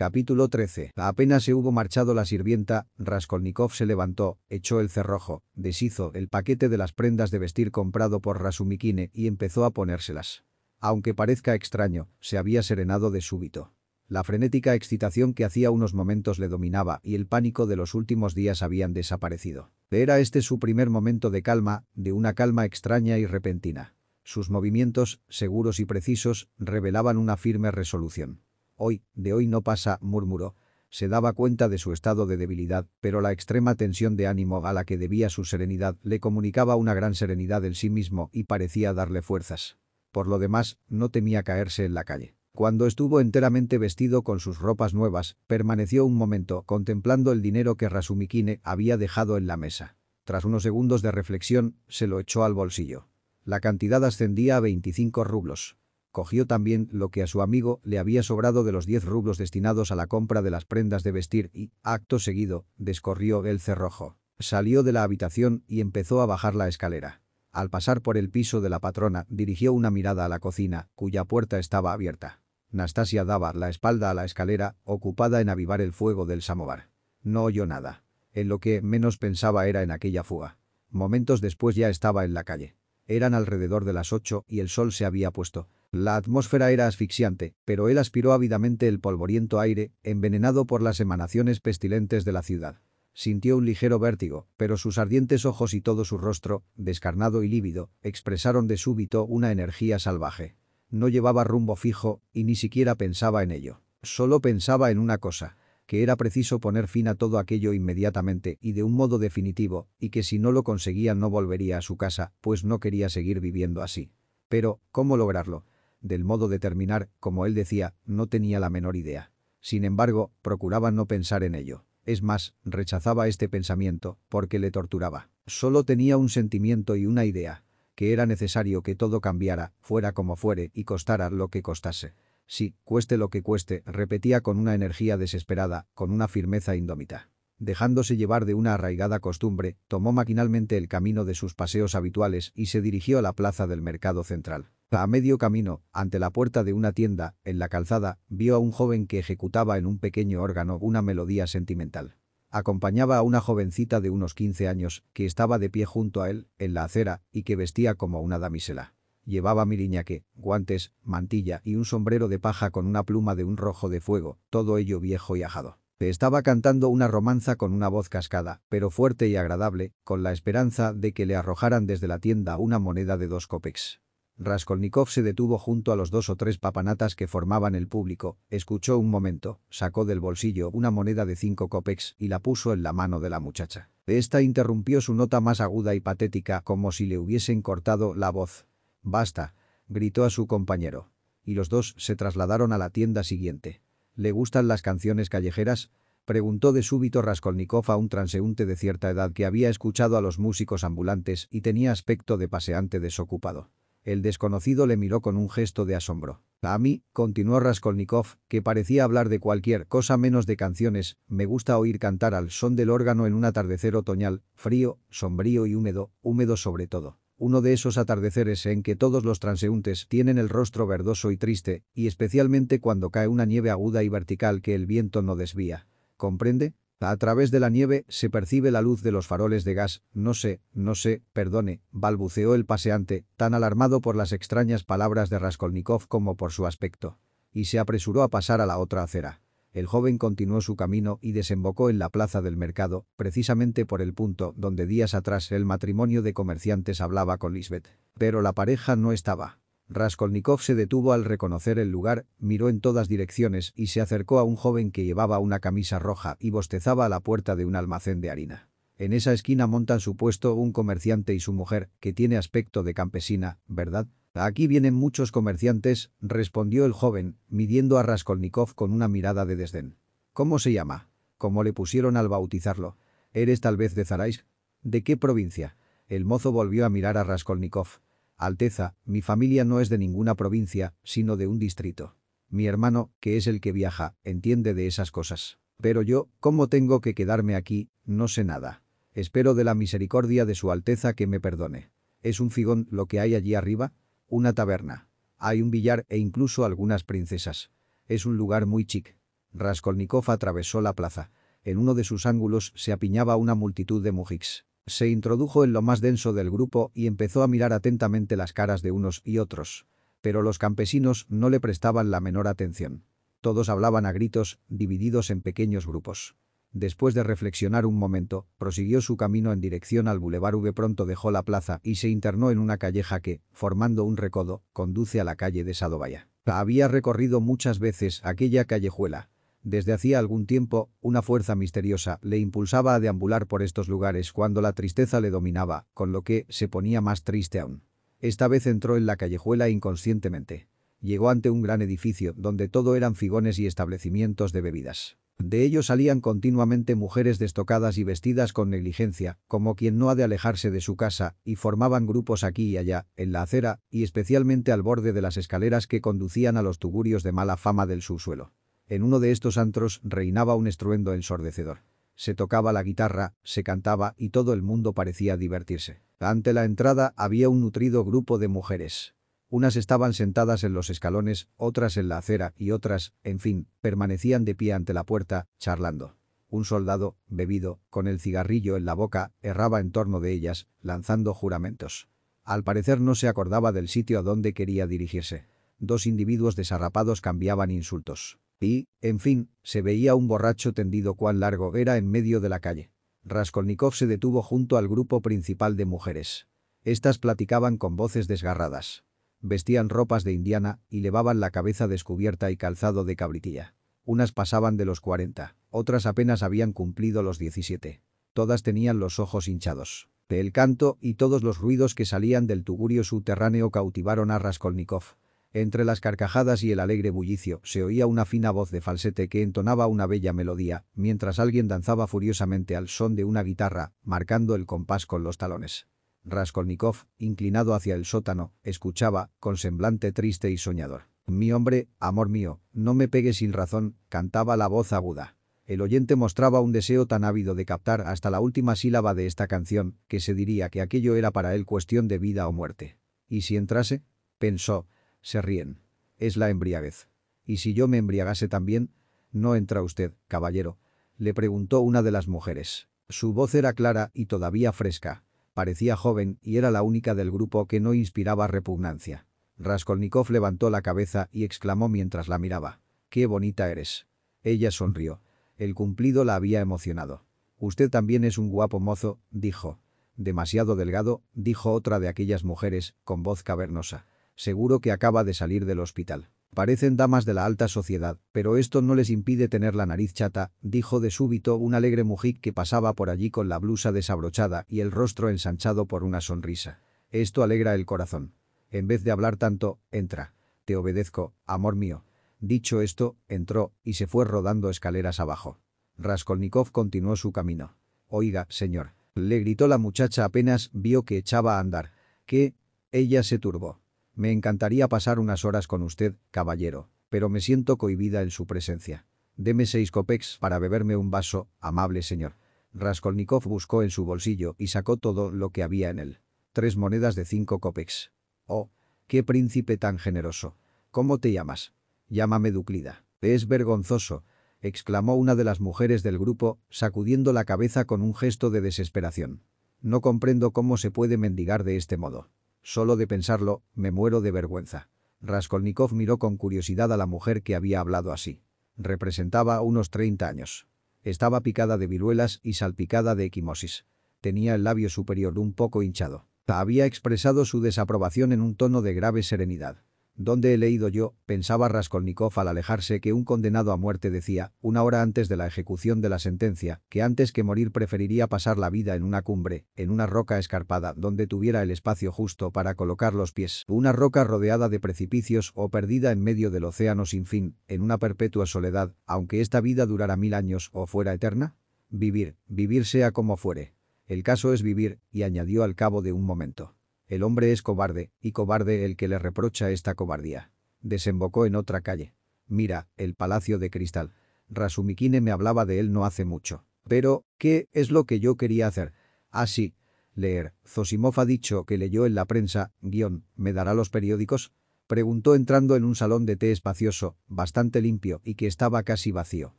Capítulo 13. Apenas se hubo marchado la sirvienta, Raskolnikov se levantó, echó el cerrojo, deshizo el paquete de las prendas de vestir comprado por Rasumikine y empezó a ponérselas. Aunque parezca extraño, se había serenado de súbito. La frenética excitación que hacía unos momentos le dominaba y el pánico de los últimos días habían desaparecido. Era este su primer momento de calma, de una calma extraña y repentina. Sus movimientos, seguros y precisos, revelaban una firme resolución. Hoy, de hoy no pasa, murmuró. Se daba cuenta de su estado de debilidad, pero la extrema tensión de ánimo a la que debía su serenidad le comunicaba una gran serenidad en sí mismo y parecía darle fuerzas. Por lo demás, no temía caerse en la calle. Cuando estuvo enteramente vestido con sus ropas nuevas, permaneció un momento contemplando el dinero que Rasumikine había dejado en la mesa. Tras unos segundos de reflexión, se lo echó al bolsillo. La cantidad ascendía a 25 rublos. Cogió también lo que a su amigo le había sobrado de los 10 rublos destinados a la compra de las prendas de vestir y, acto seguido, descorrió el cerrojo. Salió de la habitación y empezó a bajar la escalera. Al pasar por el piso de la patrona, dirigió una mirada a la cocina, cuya puerta estaba abierta. Nastasia daba la espalda a la escalera, ocupada en avivar el fuego del samovar. No oyó nada. En lo que menos pensaba era en aquella fuga. Momentos después ya estaba en la calle. Eran alrededor de las ocho y el sol se había puesto. La atmósfera era asfixiante, pero él aspiró ávidamente el polvoriento aire, envenenado por las emanaciones pestilentes de la ciudad. Sintió un ligero vértigo, pero sus ardientes ojos y todo su rostro, descarnado y lívido, expresaron de súbito una energía salvaje. No llevaba rumbo fijo y ni siquiera pensaba en ello. Solo pensaba en una cosa, que era preciso poner fin a todo aquello inmediatamente y de un modo definitivo, y que si no lo conseguía no volvería a su casa, pues no quería seguir viviendo así. Pero, ¿cómo lograrlo? Del modo de terminar, como él decía, no tenía la menor idea. Sin embargo, procuraba no pensar en ello. Es más, rechazaba este pensamiento, porque le torturaba. Solo tenía un sentimiento y una idea, que era necesario que todo cambiara, fuera como fuere y costara lo que costase. Sí, cueste lo que cueste, repetía con una energía desesperada, con una firmeza indómita. Dejándose llevar de una arraigada costumbre, tomó maquinalmente el camino de sus paseos habituales y se dirigió a la plaza del mercado central. A medio camino, ante la puerta de una tienda, en la calzada, vio a un joven que ejecutaba en un pequeño órgano una melodía sentimental. Acompañaba a una jovencita de unos 15 años, que estaba de pie junto a él, en la acera, y que vestía como una damisela. Llevaba miriñaque, guantes, mantilla y un sombrero de paja con una pluma de un rojo de fuego, todo ello viejo y ajado. Estaba cantando una romanza con una voz cascada, pero fuerte y agradable, con la esperanza de que le arrojaran desde la tienda una moneda de dos copex. Raskolnikov se detuvo junto a los dos o tres papanatas que formaban el público, escuchó un momento, sacó del bolsillo una moneda de cinco copex y la puso en la mano de la muchacha. Esta interrumpió su nota más aguda y patética como si le hubiesen cortado la voz. «Basta», gritó a su compañero. Y los dos se trasladaron a la tienda siguiente. ¿Le gustan las canciones callejeras? Preguntó de súbito Raskolnikov a un transeúnte de cierta edad que había escuchado a los músicos ambulantes y tenía aspecto de paseante desocupado. El desconocido le miró con un gesto de asombro. A mí, continuó Raskolnikov, que parecía hablar de cualquier cosa menos de canciones, me gusta oír cantar al son del órgano en un atardecer otoñal, frío, sombrío y húmedo, húmedo sobre todo uno de esos atardeceres en que todos los transeúntes tienen el rostro verdoso y triste, y especialmente cuando cae una nieve aguda y vertical que el viento no desvía. ¿Comprende? A través de la nieve se percibe la luz de los faroles de gas, no sé, no sé, perdone, balbuceó el paseante, tan alarmado por las extrañas palabras de Raskolnikov como por su aspecto. Y se apresuró a pasar a la otra acera. El joven continuó su camino y desembocó en la plaza del mercado, precisamente por el punto donde días atrás el matrimonio de comerciantes hablaba con Lisbeth. Pero la pareja no estaba. Raskolnikov se detuvo al reconocer el lugar, miró en todas direcciones y se acercó a un joven que llevaba una camisa roja y bostezaba a la puerta de un almacén de harina. En esa esquina montan su puesto un comerciante y su mujer, que tiene aspecto de campesina, ¿verdad? Aquí vienen muchos comerciantes, respondió el joven, midiendo a Raskolnikov con una mirada de desdén. ¿Cómo se llama? ¿Cómo le pusieron al bautizarlo? ¿Eres tal vez de Zaraisk? ¿De qué provincia? El mozo volvió a mirar a Raskolnikov. Alteza, mi familia no es de ninguna provincia, sino de un distrito. Mi hermano, que es el que viaja, entiende de esas cosas. Pero yo, ¿cómo tengo que quedarme aquí? No sé nada. Espero de la misericordia de su Alteza que me perdone. ¿Es un figón lo que hay allí arriba? una taberna. Hay un billar e incluso algunas princesas. Es un lugar muy chic. Raskolnikov atravesó la plaza. En uno de sus ángulos se apiñaba una multitud de mujiks. Se introdujo en lo más denso del grupo y empezó a mirar atentamente las caras de unos y otros. Pero los campesinos no le prestaban la menor atención. Todos hablaban a gritos, divididos en pequeños grupos. Después de reflexionar un momento, prosiguió su camino en dirección al Boulevard V. Pronto dejó la plaza y se internó en una calleja que, formando un recodo, conduce a la calle de Sadovaya. Había recorrido muchas veces aquella callejuela. Desde hacía algún tiempo, una fuerza misteriosa le impulsaba a deambular por estos lugares cuando la tristeza le dominaba, con lo que se ponía más triste aún. Esta vez entró en la callejuela inconscientemente. Llegó ante un gran edificio donde todo eran figones y establecimientos de bebidas. De ellos salían continuamente mujeres destocadas y vestidas con negligencia, como quien no ha de alejarse de su casa, y formaban grupos aquí y allá, en la acera, y especialmente al borde de las escaleras que conducían a los tugurios de mala fama del subsuelo. En uno de estos antros reinaba un estruendo ensordecedor. Se tocaba la guitarra, se cantaba y todo el mundo parecía divertirse. Ante la entrada había un nutrido grupo de mujeres. Unas estaban sentadas en los escalones, otras en la acera y otras, en fin, permanecían de pie ante la puerta, charlando. Un soldado, bebido, con el cigarrillo en la boca, erraba en torno de ellas, lanzando juramentos. Al parecer no se acordaba del sitio a donde quería dirigirse. Dos individuos desarrapados cambiaban insultos. Y, en fin, se veía un borracho tendido cuán largo era en medio de la calle. Raskolnikov se detuvo junto al grupo principal de mujeres. Estas platicaban con voces desgarradas. Vestían ropas de indiana y levaban la cabeza descubierta y calzado de cabritilla. Unas pasaban de los 40, otras apenas habían cumplido los 17. Todas tenían los ojos hinchados. El canto y todos los ruidos que salían del tugurio subterráneo cautivaron a Raskolnikov. Entre las carcajadas y el alegre bullicio se oía una fina voz de falsete que entonaba una bella melodía, mientras alguien danzaba furiosamente al son de una guitarra, marcando el compás con los talones. Raskolnikov, inclinado hacia el sótano, escuchaba, con semblante triste y soñador. «Mi hombre, amor mío, no me pegue sin razón», cantaba la voz aguda. El oyente mostraba un deseo tan ávido de captar hasta la última sílaba de esta canción, que se diría que aquello era para él cuestión de vida o muerte. ¿Y si entrase? Pensó. Se ríen. Es la embriaguez. ¿Y si yo me embriagase también? ¿No entra usted, caballero? Le preguntó una de las mujeres. Su voz era clara y todavía fresca. Parecía joven y era la única del grupo que no inspiraba repugnancia. Raskolnikov levantó la cabeza y exclamó mientras la miraba. «¡Qué bonita eres!». Ella sonrió. El cumplido la había emocionado. «Usted también es un guapo mozo», dijo. «Demasiado delgado», dijo otra de aquellas mujeres, con voz cavernosa. «Seguro que acaba de salir del hospital». Parecen damas de la alta sociedad, pero esto no les impide tener la nariz chata, dijo de súbito un alegre mujic que pasaba por allí con la blusa desabrochada y el rostro ensanchado por una sonrisa. Esto alegra el corazón. En vez de hablar tanto, entra. Te obedezco, amor mío. Dicho esto, entró y se fue rodando escaleras abajo. Raskolnikov continuó su camino. Oiga, señor. Le gritó la muchacha apenas vio que echaba a andar. ¿Qué? Ella se turbó. Me encantaría pasar unas horas con usted, caballero, pero me siento cohibida en su presencia. Deme seis copex para beberme un vaso, amable señor. Raskolnikov buscó en su bolsillo y sacó todo lo que había en él. Tres monedas de cinco copex. Oh, qué príncipe tan generoso. ¿Cómo te llamas? Llámame Duclida. Es vergonzoso, exclamó una de las mujeres del grupo, sacudiendo la cabeza con un gesto de desesperación. No comprendo cómo se puede mendigar de este modo. Solo de pensarlo, me muero de vergüenza. Raskolnikov miró con curiosidad a la mujer que había hablado así. Representaba unos 30 años. Estaba picada de viruelas y salpicada de equimosis. Tenía el labio superior un poco hinchado. Había expresado su desaprobación en un tono de grave serenidad. ¿Dónde he leído yo? pensaba Raskolnikov al alejarse que un condenado a muerte decía, una hora antes de la ejecución de la sentencia, que antes que morir preferiría pasar la vida en una cumbre, en una roca escarpada donde tuviera el espacio justo para colocar los pies, una roca rodeada de precipicios o perdida en medio del océano sin fin, en una perpetua soledad, aunque esta vida durara mil años o fuera eterna? Vivir, vivir sea como fuere. El caso es vivir, y añadió al cabo de un momento. El hombre es cobarde, y cobarde el que le reprocha esta cobardía. Desembocó en otra calle. Mira, el palacio de cristal. Rasumikine me hablaba de él no hace mucho. Pero, ¿qué es lo que yo quería hacer? Ah, sí. Leer. Zosimov ha dicho que leyó en la prensa, guion, ¿me dará los periódicos? Preguntó entrando en un salón de té espacioso, bastante limpio y que estaba casi vacío.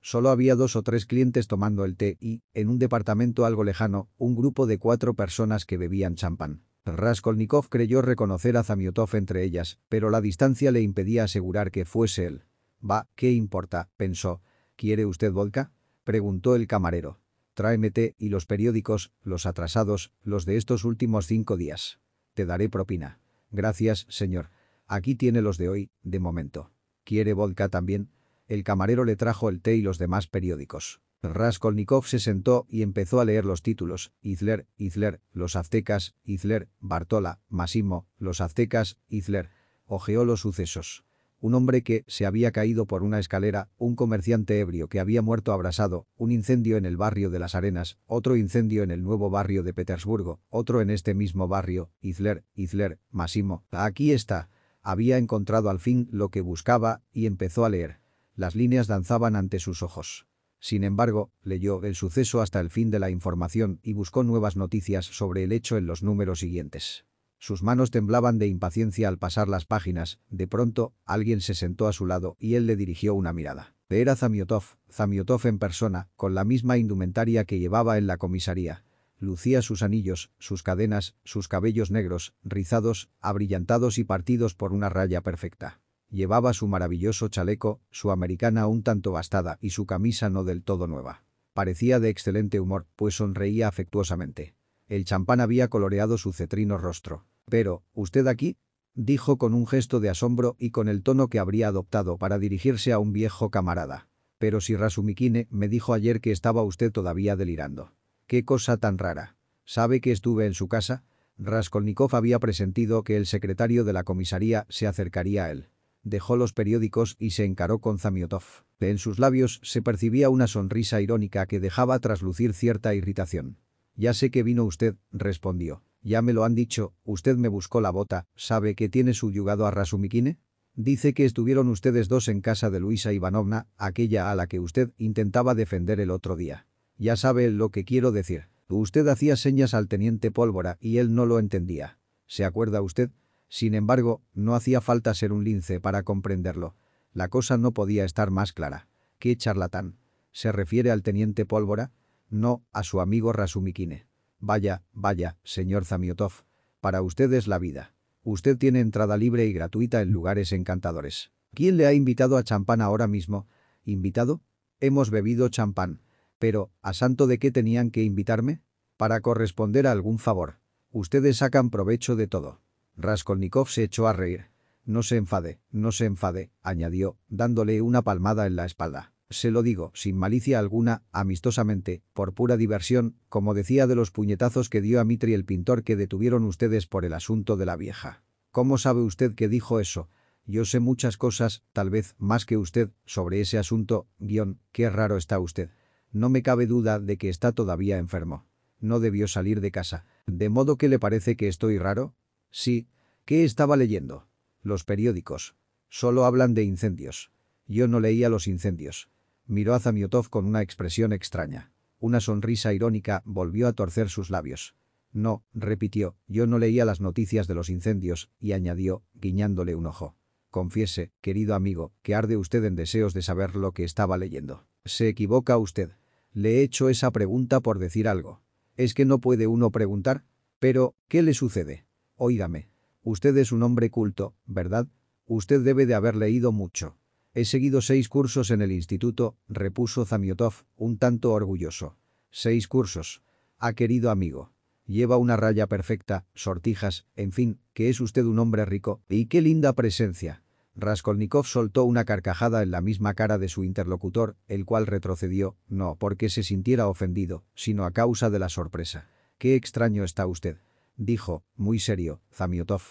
Solo había dos o tres clientes tomando el té y, en un departamento algo lejano, un grupo de cuatro personas que bebían champán. Raskolnikov creyó reconocer a Zamiotov entre ellas, pero la distancia le impedía asegurar que fuese él. Va, ¿qué importa? pensó. ¿Quiere usted vodka? Preguntó el camarero. Tráeme té y los periódicos, los atrasados, los de estos últimos cinco días. Te daré propina. Gracias, señor. Aquí tiene los de hoy, de momento. ¿Quiere vodka también? El camarero le trajo el té y los demás periódicos. Raskolnikov se sentó y empezó a leer los títulos. Hitler, Hitler, los aztecas, Hitler, Bartola, Massimo, los aztecas, Hitler. Ojeó los sucesos. Un hombre que se había caído por una escalera, un comerciante ebrio que había muerto abrasado, un incendio en el barrio de las Arenas, otro incendio en el nuevo barrio de Petersburgo, otro en este mismo barrio, Hitler, Hitler, Massimo. Aquí está. Había encontrado al fin lo que buscaba y empezó a leer. Las líneas danzaban ante sus ojos. Sin embargo, leyó el suceso hasta el fin de la información y buscó nuevas noticias sobre el hecho en los números siguientes. Sus manos temblaban de impaciencia al pasar las páginas, de pronto, alguien se sentó a su lado y él le dirigió una mirada. Era Zamiotov, Zamiotov en persona, con la misma indumentaria que llevaba en la comisaría. Lucía sus anillos, sus cadenas, sus cabellos negros, rizados, abrillantados y partidos por una raya perfecta. Llevaba su maravilloso chaleco, su americana un tanto gastada y su camisa no del todo nueva. Parecía de excelente humor, pues sonreía afectuosamente. El champán había coloreado su cetrino rostro. «Pero, ¿usted aquí?» dijo con un gesto de asombro y con el tono que habría adoptado para dirigirse a un viejo camarada. «Pero si Rasumikine me dijo ayer que estaba usted todavía delirando. ¡Qué cosa tan rara! ¿Sabe que estuve en su casa?» Raskolnikov había presentido que el secretario de la comisaría se acercaría a él dejó los periódicos y se encaró con Zamiotov. En sus labios se percibía una sonrisa irónica que dejaba traslucir cierta irritación. «Ya sé que vino usted», respondió. «Ya me lo han dicho, usted me buscó la bota, ¿sabe que tiene subyugado a Rasumikine?» Dice que estuvieron ustedes dos en casa de Luisa Ivanovna, aquella a la que usted intentaba defender el otro día. Ya sabe lo que quiero decir. Usted hacía señas al teniente Pólvora y él no lo entendía. ¿Se acuerda usted? Sin embargo, no hacía falta ser un lince para comprenderlo. La cosa no podía estar más clara. ¿Qué charlatán? ¿Se refiere al teniente Pólvora? No, a su amigo Rasumikine. Vaya, vaya, señor Zamiotov. Para usted es la vida. Usted tiene entrada libre y gratuita en lugares encantadores. ¿Quién le ha invitado a champán ahora mismo? ¿Invitado? Hemos bebido champán. Pero, ¿a santo de qué tenían que invitarme? Para corresponder a algún favor. Ustedes sacan provecho de todo. Raskolnikov se echó a reír. No se enfade, no se enfade, añadió, dándole una palmada en la espalda. Se lo digo, sin malicia alguna, amistosamente, por pura diversión, como decía de los puñetazos que dio a Mitri el pintor que detuvieron ustedes por el asunto de la vieja. ¿Cómo sabe usted que dijo eso? Yo sé muchas cosas, tal vez más que usted, sobre ese asunto, guion, qué raro está usted. No me cabe duda de que está todavía enfermo. No debió salir de casa. ¿De modo que le parece que estoy raro? Sí. ¿Qué estaba leyendo? Los periódicos. Solo hablan de incendios. Yo no leía los incendios. Miró a Zamiotov con una expresión extraña. Una sonrisa irónica volvió a torcer sus labios. No, repitió, yo no leía las noticias de los incendios, y añadió, guiñándole un ojo. Confiese, querido amigo, que arde usted en deseos de saber lo que estaba leyendo. Se equivoca usted. Le he hecho esa pregunta por decir algo. ¿Es que no puede uno preguntar? Pero, ¿qué le sucede? Óigame. Usted es un hombre culto, ¿verdad? Usted debe de haber leído mucho. He seguido seis cursos en el instituto, repuso Zamiotov, un tanto orgulloso. Seis cursos. Ha querido amigo. Lleva una raya perfecta, sortijas, en fin, que es usted un hombre rico. ¡Y qué linda presencia! Raskolnikov soltó una carcajada en la misma cara de su interlocutor, el cual retrocedió, no porque se sintiera ofendido, sino a causa de la sorpresa. «Qué extraño está usted» dijo, muy serio, Zamiotov.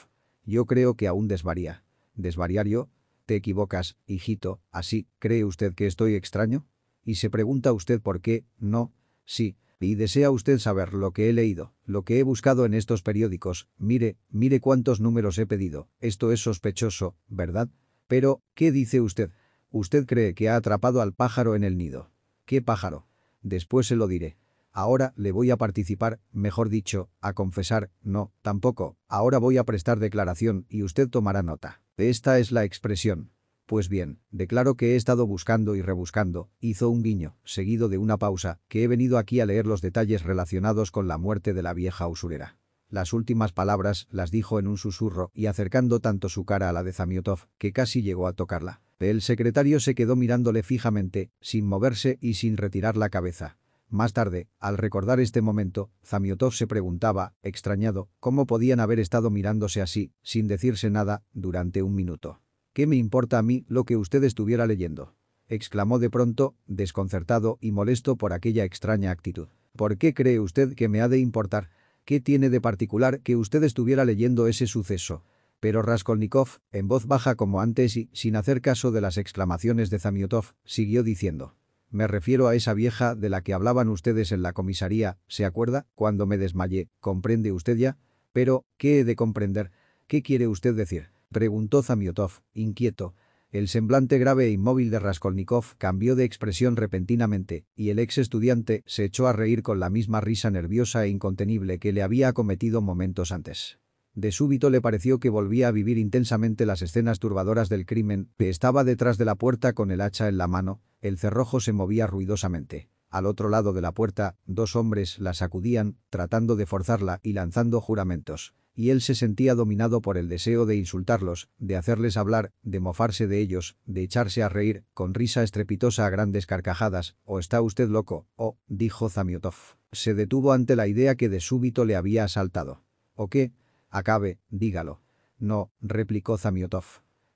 Yo creo que aún desvaría. ¿Desvariar yo? Te equivocas, hijito, así, ¿cree usted que estoy extraño? Y se pregunta usted por qué, no, sí, y desea usted saber lo que he leído, lo que he buscado en estos periódicos, mire, mire cuántos números he pedido, esto es sospechoso, ¿verdad? Pero, ¿qué dice usted? Usted cree que ha atrapado al pájaro en el nido. ¿Qué pájaro? Después se lo diré. Ahora le voy a participar, mejor dicho, a confesar, no, tampoco, ahora voy a prestar declaración y usted tomará nota. Esta es la expresión. Pues bien, declaro que he estado buscando y rebuscando, hizo un guiño, seguido de una pausa, que he venido aquí a leer los detalles relacionados con la muerte de la vieja usurera. Las últimas palabras las dijo en un susurro y acercando tanto su cara a la de Zamiotov que casi llegó a tocarla. El secretario se quedó mirándole fijamente, sin moverse y sin retirar la cabeza. Más tarde, al recordar este momento, Zamiotov se preguntaba, extrañado, cómo podían haber estado mirándose así, sin decirse nada, durante un minuto. ¿Qué me importa a mí lo que usted estuviera leyendo? exclamó de pronto, desconcertado y molesto por aquella extraña actitud. ¿Por qué cree usted que me ha de importar? ¿Qué tiene de particular que usted estuviera leyendo ese suceso? Pero Raskolnikov, en voz baja como antes y sin hacer caso de las exclamaciones de Zamiotov, siguió diciendo. Me refiero a esa vieja de la que hablaban ustedes en la comisaría, ¿se acuerda? Cuando me desmayé, ¿comprende usted ya? Pero, ¿qué he de comprender? ¿Qué quiere usted decir? Preguntó Zamiotov, inquieto. El semblante grave e inmóvil de Raskolnikov cambió de expresión repentinamente, y el ex estudiante se echó a reír con la misma risa nerviosa e incontenible que le había acometido momentos antes. De súbito le pareció que volvía a vivir intensamente las escenas turbadoras del crimen, que estaba detrás de la puerta con el hacha en la mano, el cerrojo se movía ruidosamente. Al otro lado de la puerta, dos hombres la sacudían, tratando de forzarla y lanzando juramentos y él se sentía dominado por el deseo de insultarlos, de hacerles hablar, de mofarse de ellos, de echarse a reír, con risa estrepitosa a grandes carcajadas, o está usted loco, o, dijo Zamiotov. Se detuvo ante la idea que de súbito le había asaltado. ¿O qué? Acabe, dígalo. No, replicó Zamiotov.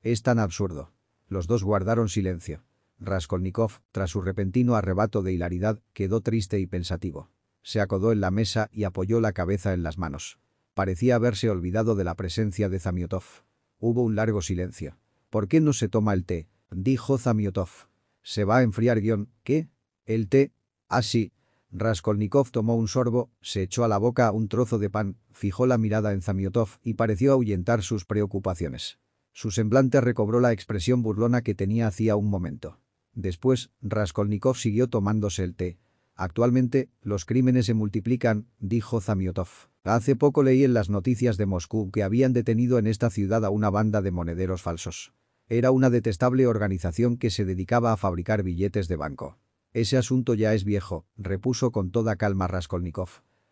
Es tan absurdo. Los dos guardaron silencio. Raskolnikov, tras su repentino arrebato de hilaridad, quedó triste y pensativo. Se acodó en la mesa y apoyó la cabeza en las manos. Parecía haberse olvidado de la presencia de Zamiotov. Hubo un largo silencio. ¿Por qué no se toma el té? Dijo Zamiotov. Se va a enfriar guion. ¿Qué? ¿El té? Ah, sí. Raskolnikov tomó un sorbo, se echó a la boca un trozo de pan, fijó la mirada en Zamiotov y pareció ahuyentar sus preocupaciones. Su semblante recobró la expresión burlona que tenía hacía un momento. Después, Raskolnikov siguió tomándose el té. Actualmente, los crímenes se multiplican, dijo Zamiotov. Hace poco leí en las noticias de Moscú que habían detenido en esta ciudad a una banda de monederos falsos. Era una detestable organización que se dedicaba a fabricar billetes de banco. Ese asunto ya es viejo, repuso con toda calma Raskolnikov.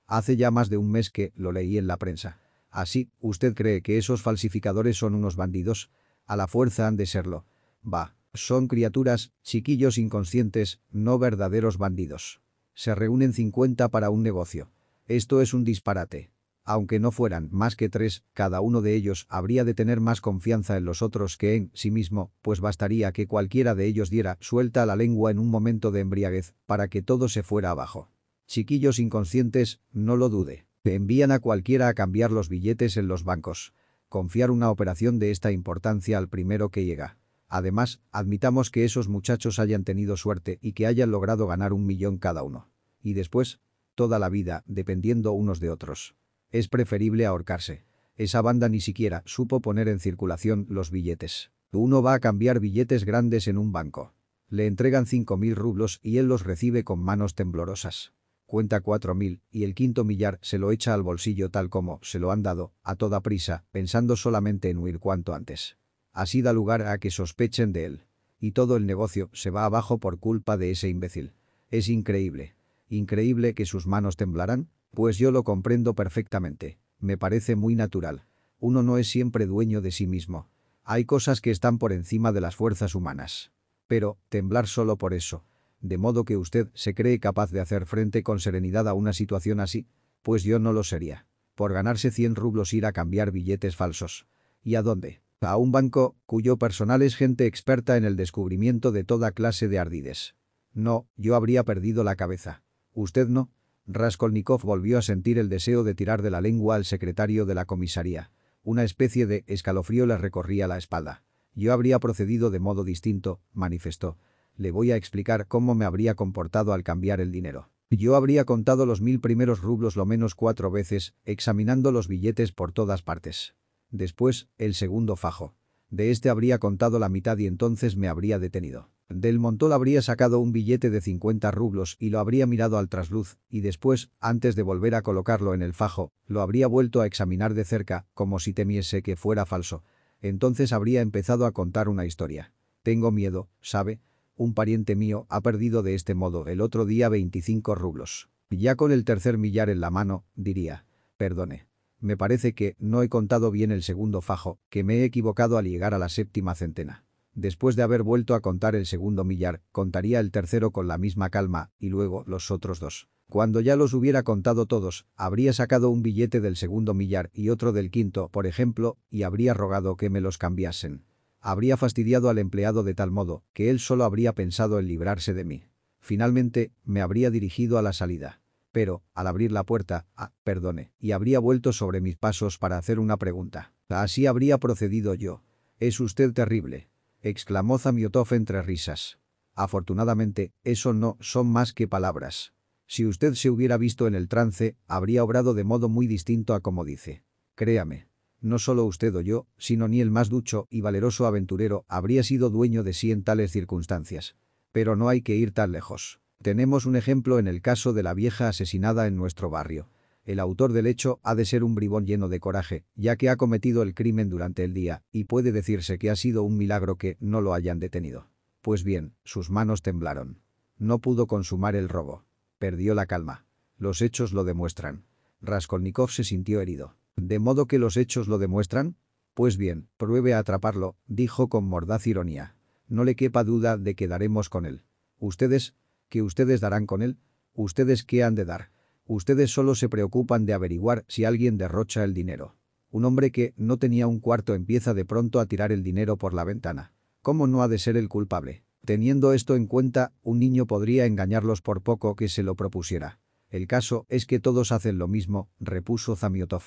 Hace ya más de un mes que lo leí en la prensa. Así, ¿usted cree que esos falsificadores son unos bandidos? A la fuerza han de serlo. Va, son criaturas, chiquillos inconscientes, no verdaderos bandidos. Se reúnen 50 para un negocio. Esto es un disparate. Aunque no fueran más que tres, cada uno de ellos habría de tener más confianza en los otros que en sí mismo, pues bastaría que cualquiera de ellos diera suelta la lengua en un momento de embriaguez para que todo se fuera abajo. Chiquillos inconscientes, no lo dude. Envían a cualquiera a cambiar los billetes en los bancos. Confiar una operación de esta importancia al primero que llega. Además, admitamos que esos muchachos hayan tenido suerte y que hayan logrado ganar un millón cada uno. Y después, toda la vida, dependiendo unos de otros. Es preferible ahorcarse. Esa banda ni siquiera supo poner en circulación los billetes. Uno va a cambiar billetes grandes en un banco. Le entregan 5.000 rublos y él los recibe con manos temblorosas. Cuenta 4.000 y el quinto millar se lo echa al bolsillo tal como se lo han dado, a toda prisa, pensando solamente en huir cuanto antes. Así da lugar a que sospechen de él. Y todo el negocio se va abajo por culpa de ese imbécil. Es increíble. Increíble que sus manos temblaran, pues yo lo comprendo perfectamente. Me parece muy natural. Uno no es siempre dueño de sí mismo. Hay cosas que están por encima de las fuerzas humanas. Pero, temblar solo por eso. De modo que usted se cree capaz de hacer frente con serenidad a una situación así, pues yo no lo sería. Por ganarse 100 rublos ir a cambiar billetes falsos. ¿Y a dónde? A un banco cuyo personal es gente experta en el descubrimiento de toda clase de ardides. No, yo habría perdido la cabeza. ¿Usted no? Raskolnikov volvió a sentir el deseo de tirar de la lengua al secretario de la comisaría. Una especie de escalofrío le recorría la espalda. Yo habría procedido de modo distinto, manifestó. Le voy a explicar cómo me habría comportado al cambiar el dinero. Yo habría contado los mil primeros rublos lo menos cuatro veces, examinando los billetes por todas partes. Después, el segundo fajo. De este habría contado la mitad y entonces me habría detenido. Del montón habría sacado un billete de 50 rublos y lo habría mirado al trasluz, y después, antes de volver a colocarlo en el fajo, lo habría vuelto a examinar de cerca, como si temiese que fuera falso. Entonces habría empezado a contar una historia. Tengo miedo, ¿sabe? Un pariente mío ha perdido de este modo el otro día 25 rublos. Ya con el tercer millar en la mano, diría. Perdone. Me parece que no he contado bien el segundo fajo, que me he equivocado al llegar a la séptima centena. Después de haber vuelto a contar el segundo millar, contaría el tercero con la misma calma, y luego los otros dos. Cuando ya los hubiera contado todos, habría sacado un billete del segundo millar y otro del quinto, por ejemplo, y habría rogado que me los cambiasen. Habría fastidiado al empleado de tal modo que él solo habría pensado en librarse de mí. Finalmente, me habría dirigido a la salida. Pero, al abrir la puerta, ah, perdone, y habría vuelto sobre mis pasos para hacer una pregunta. Así habría procedido yo. «Es usted terrible», exclamó Zamiotov entre risas. Afortunadamente, eso no son más que palabras. Si usted se hubiera visto en el trance, habría obrado de modo muy distinto a como dice. Créame, no solo usted o yo, sino ni el más ducho y valeroso aventurero habría sido dueño de sí en tales circunstancias. Pero no hay que ir tan lejos. Tenemos un ejemplo en el caso de la vieja asesinada en nuestro barrio. El autor del hecho ha de ser un bribón lleno de coraje, ya que ha cometido el crimen durante el día, y puede decirse que ha sido un milagro que no lo hayan detenido. Pues bien, sus manos temblaron. No pudo consumar el robo. Perdió la calma. Los hechos lo demuestran. Raskolnikov se sintió herido. ¿De modo que los hechos lo demuestran? Pues bien, pruebe a atraparlo, dijo con mordaz ironía. No le quepa duda de que daremos con él. ¿Ustedes? ¿Que ustedes darán con él? ¿Ustedes qué han de dar? Ustedes solo se preocupan de averiguar si alguien derrocha el dinero. Un hombre que no tenía un cuarto empieza de pronto a tirar el dinero por la ventana. ¿Cómo no ha de ser el culpable? Teniendo esto en cuenta, un niño podría engañarlos por poco que se lo propusiera. El caso es que todos hacen lo mismo, repuso Zamiotov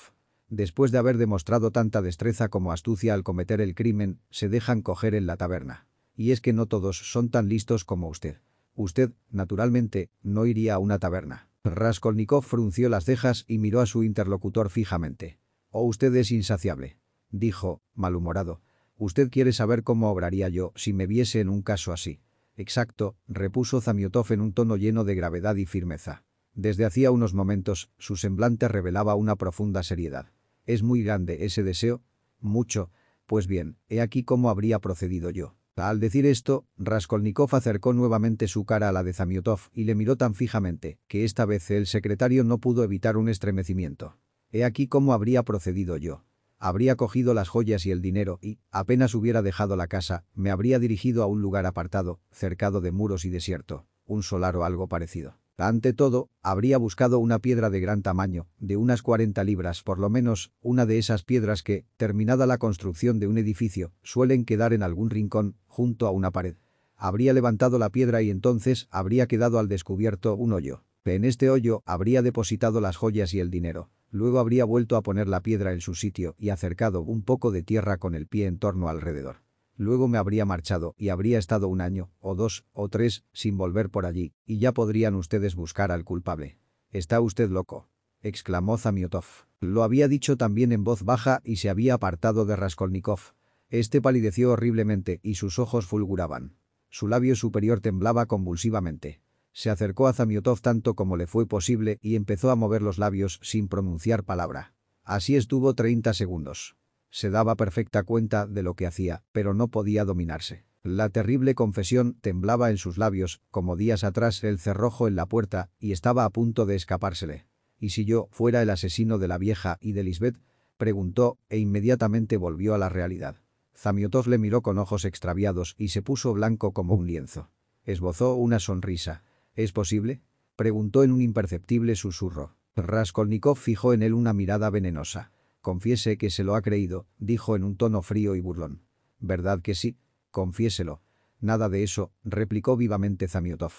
después de haber demostrado tanta destreza como astucia al cometer el crimen, se dejan coger en la taberna. Y es que no todos son tan listos como usted. Usted, naturalmente, no iría a una taberna. Raskolnikov frunció las cejas y miró a su interlocutor fijamente. «Oh, usted es insaciable», dijo, malhumorado. «Usted quiere saber cómo obraría yo si me viese en un caso así». «Exacto», repuso Zamiotov en un tono lleno de gravedad y firmeza. Desde hacía unos momentos, su semblante revelaba una profunda seriedad. ¿Es muy grande ese deseo? Mucho. Pues bien, he aquí cómo habría procedido yo. Al decir esto, Raskolnikov acercó nuevamente su cara a la de Zamiotov y le miró tan fijamente que esta vez el secretario no pudo evitar un estremecimiento. He aquí cómo habría procedido yo. Habría cogido las joyas y el dinero y, apenas hubiera dejado la casa, me habría dirigido a un lugar apartado, cercado de muros y desierto, un solar o algo parecido. Ante todo, habría buscado una piedra de gran tamaño, de unas 40 libras por lo menos, una de esas piedras que, terminada la construcción de un edificio, suelen quedar en algún rincón, junto a una pared. Habría levantado la piedra y entonces habría quedado al descubierto un hoyo. En este hoyo habría depositado las joyas y el dinero. Luego habría vuelto a poner la piedra en su sitio y acercado un poco de tierra con el pie en torno alrededor. Luego me habría marchado y habría estado un año, o dos, o tres, sin volver por allí, y ya podrían ustedes buscar al culpable. «Está usted loco», exclamó Zamiotov. Lo había dicho también en voz baja y se había apartado de Raskolnikov. Este palideció horriblemente y sus ojos fulguraban. Su labio superior temblaba convulsivamente. Se acercó a Zamiotov tanto como le fue posible y empezó a mover los labios sin pronunciar palabra. Así estuvo 30 segundos. Se daba perfecta cuenta de lo que hacía, pero no podía dominarse. La terrible confesión temblaba en sus labios, como días atrás el cerrojo en la puerta, y estaba a punto de escapársele. ¿Y si yo fuera el asesino de la vieja y de Lisbeth? Preguntó, e inmediatamente volvió a la realidad. Zamiotov le miró con ojos extraviados y se puso blanco como un lienzo. Esbozó una sonrisa. ¿Es posible? Preguntó en un imperceptible susurro. Raskolnikov fijó en él una mirada venenosa. Confiese que se lo ha creído, dijo en un tono frío y burlón. ¿Verdad que sí? Confiéselo. Nada de eso, replicó vivamente Zamiotov.